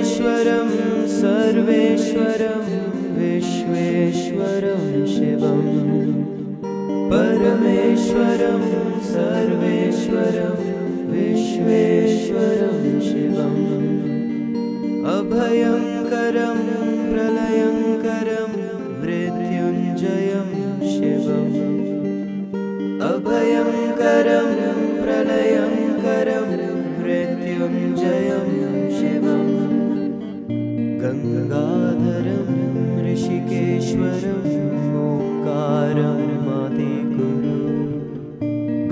सर्वेश्वरं सर्वेश्वरं विश्वेश्वरं शिवम्। परमेश्वरं सर्वेश्वरं विश्वेश्वरं शिवम्। अभयङ्करं प्रलयङ्करं मृत्युञ्जयं शिवम्। अभयङ्करं प्रलयङ्करं मृत्युञ्जयं शिवम्। गङ्गाधरं ऋषिकेश्वरम् ओङ्कारं मादिगुरु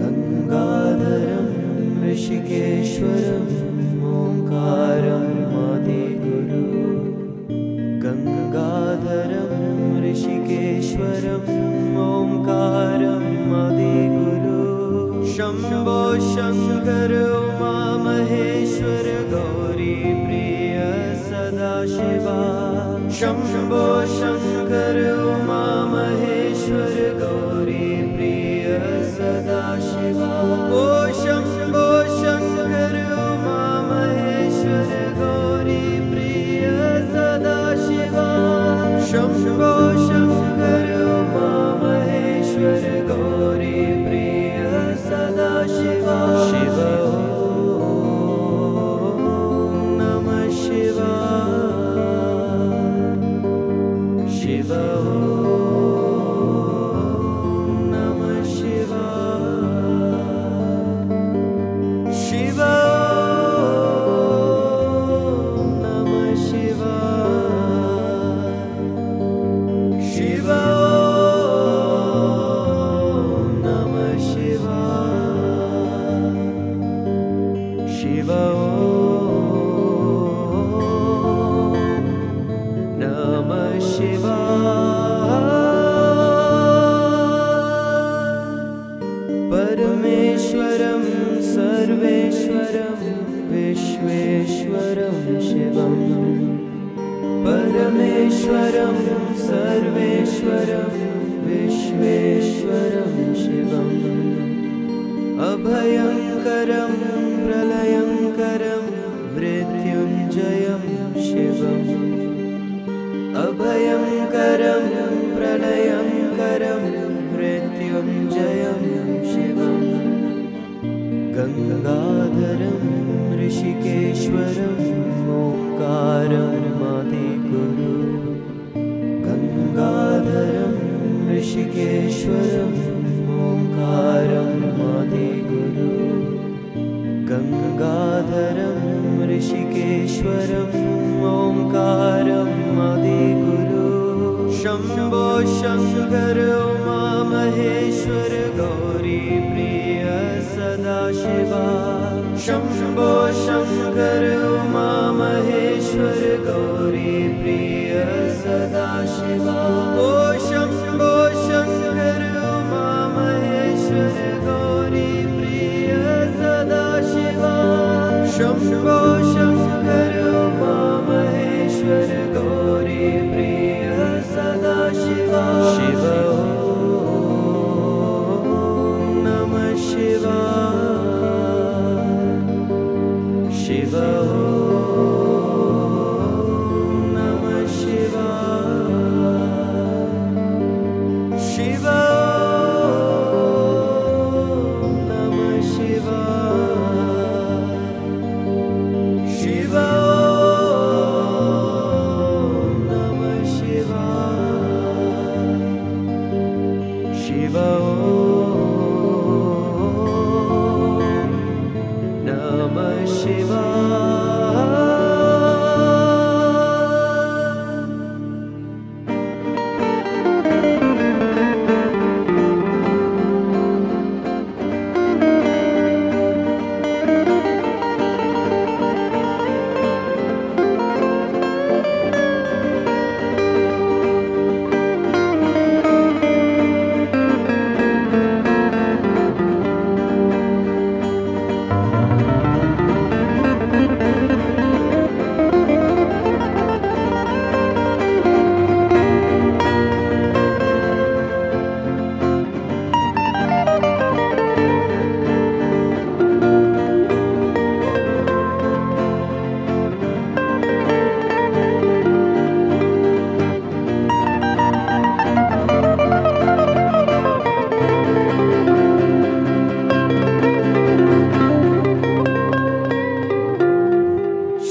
गङ्गाधरं ऋषिकेश्वरम् ओङ्कारं मादिगुरु गङ्गाधरं ऋषिकेश्वरम् ओङ्कारं मादिगुरु शम्भो शङ्कर उमा महेश्वर गौरी शिवा। शम्भो शङ्कर उमा महेश्वर गौरी प्रिय सदा शिवा। ओ शम्भो शङ्कर उमा महेश्वर गौरी प्रिय सदा शिवा। शम्भो शङ्कर उमा महेश्वर गौरी प्रिय सदा शिवा सर्वेश्वरं विश्वेश्वरं शिवम्। अभयङ्करं प्रलयङ्करं मृत्युञ्जयं शिवम्। अभयङ्करं प्रलयङ्करं मृत्युञ्जयं शिवम्। गङ्गाधरं ऋषिकेश्वरम् ओङ्कारं ऋषिकेश्वरम् ओङ्कारं मादिगुरु गङ्गाधरं ऋषिकेश्वरम् ओङ्कारं शम्भो शङ्कर उमा महेश्वर गौरी प्रिय सदा शिवा शम्भो शङ्कर उमा महेश्वर गौरी प्रिय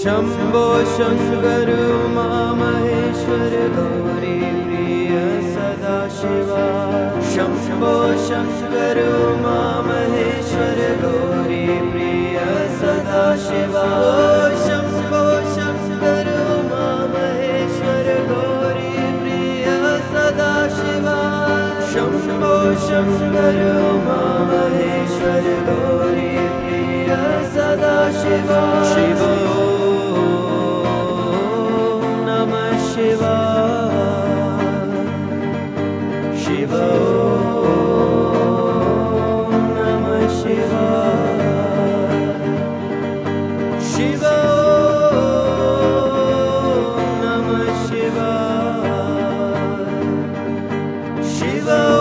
शङ्कर उमा महेश्वर गौरी प्रिय सदा शिवा। शम्भो शङ्कर उमा महेश्वर गौरी प्रिय सदा शिवा। शम्भो शङ्कर उमा महेश्वर गौरी प्रिय सदा शिवा। शम्भो शङ्कर उमा महेश्वर गौरी प्रिय सदा शिवा शिवा though